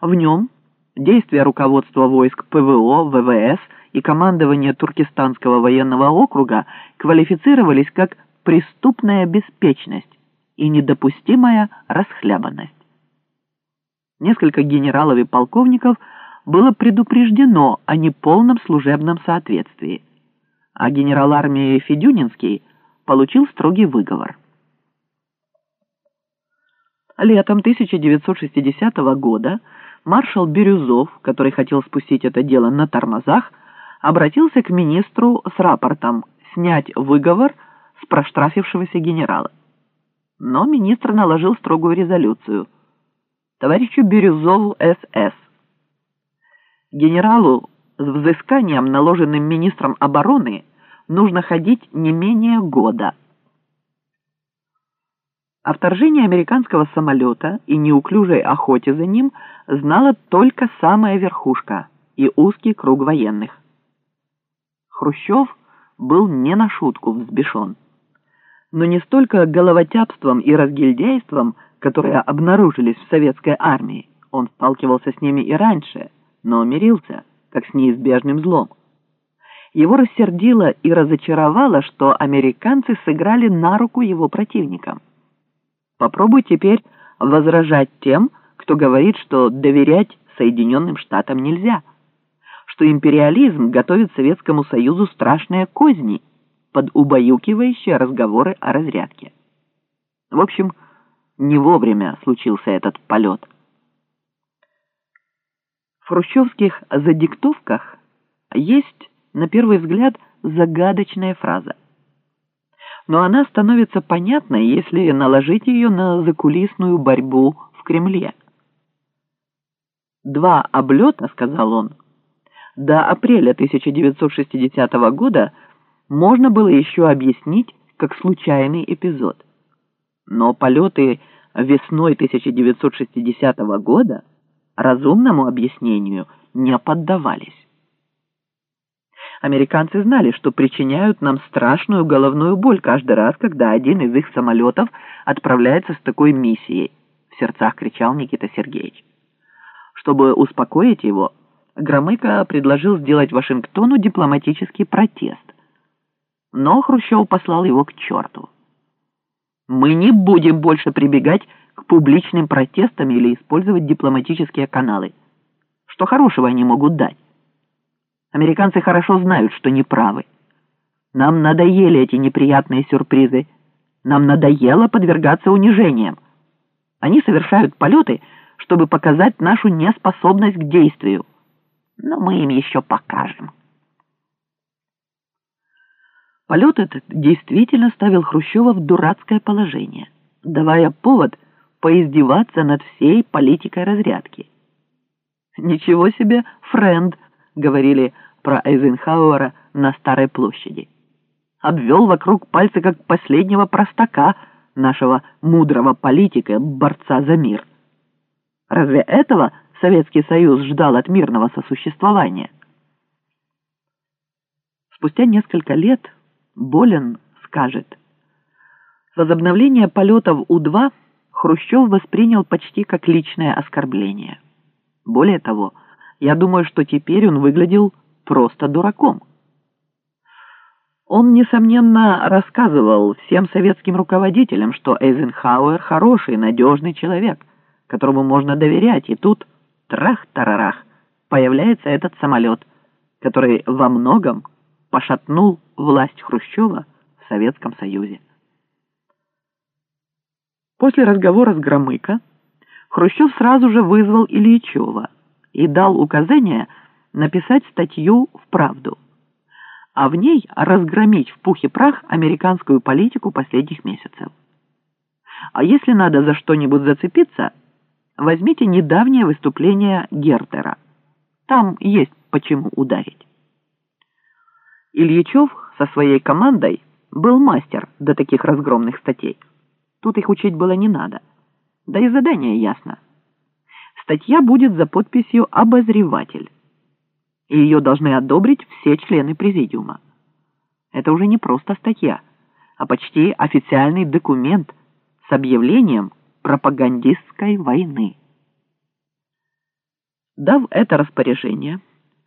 В нем действия руководства войск ПВО, ВВС и командования Туркестанского военного округа квалифицировались как преступная беспечность и недопустимая расхлябанность. Несколько генералов и полковников было предупреждено о неполном служебном соответствии, а генерал армии Федюнинский получил строгий выговор. Летом 1960 года маршал Бирюзов, который хотел спустить это дело на тормозах, обратился к министру с рапортом снять выговор с проштрафившегося генерала. Но министр наложил строгую резолюцию. Товарищу Бирюзову СС. Генералу с взысканием, наложенным министром обороны, нужно ходить не менее года. О вторжении американского самолета и неуклюжей охоте за ним знала только самая верхушка и узкий круг военных. Хрущев был не на шутку взбешен. Но не столько головотяпством и разгильдяйством, которые обнаружились в советской армии, он сталкивался с ними и раньше, но мирился, как с неизбежным злом. Его рассердило и разочаровало, что американцы сыграли на руку его противникам. Попробуй теперь возражать тем, кто говорит, что доверять Соединенным Штатам нельзя, что империализм готовит Советскому Союзу страшные козни под убаюкивающие разговоры о разрядке. В общем, не вовремя случился этот полет. В хрущевских задиктовках есть, на первый взгляд, загадочная фраза – но она становится понятной, если наложить ее на закулисную борьбу в Кремле. «Два облета, — сказал он, — до апреля 1960 года можно было еще объяснить как случайный эпизод. Но полеты весной 1960 года разумному объяснению не поддавались. Американцы знали, что причиняют нам страшную головную боль каждый раз, когда один из их самолетов отправляется с такой миссией, в сердцах кричал Никита Сергеевич. Чтобы успокоить его, Громыко предложил сделать Вашингтону дипломатический протест. Но Хрущев послал его к черту. «Мы не будем больше прибегать к публичным протестам или использовать дипломатические каналы. Что хорошего они могут дать? Американцы хорошо знают, что неправы. Нам надоели эти неприятные сюрпризы. Нам надоело подвергаться унижениям. Они совершают полеты, чтобы показать нашу неспособность к действию. Но мы им еще покажем. Полет этот действительно ставил Хрущева в дурацкое положение, давая повод поиздеваться над всей политикой разрядки. «Ничего себе, френд!» Говорили про Эйзенхауэра на Старой площади. Обвел вокруг пальца как последнего простака нашего мудрого политика, борца за мир. Разве этого Советский Союз ждал от мирного сосуществования? Спустя несколько лет Болин скажет, возобновление полетов У-2 Хрущев воспринял почти как личное оскорбление. Более того, я думаю, что теперь он выглядел просто дураком. Он, несомненно, рассказывал всем советским руководителям, что Эйзенхауэр хороший, надежный человек, которому можно доверять, и тут трах-тарарах появляется этот самолет, который во многом пошатнул власть Хрущева в Советском Союзе. После разговора с Громыко Хрущев сразу же вызвал Ильичева – и дал указание написать статью в «Правду», а в ней разгромить в пух и прах американскую политику последних месяцев. А если надо за что-нибудь зацепиться, возьмите недавнее выступление Гертера. Там есть почему ударить. Ильичев со своей командой был мастер до таких разгромных статей. Тут их учить было не надо. Да и задание ясно статья будет за подписью «Обозреватель». И ее должны одобрить все члены президиума. Это уже не просто статья, а почти официальный документ с объявлением пропагандистской войны. Дав это распоряжение,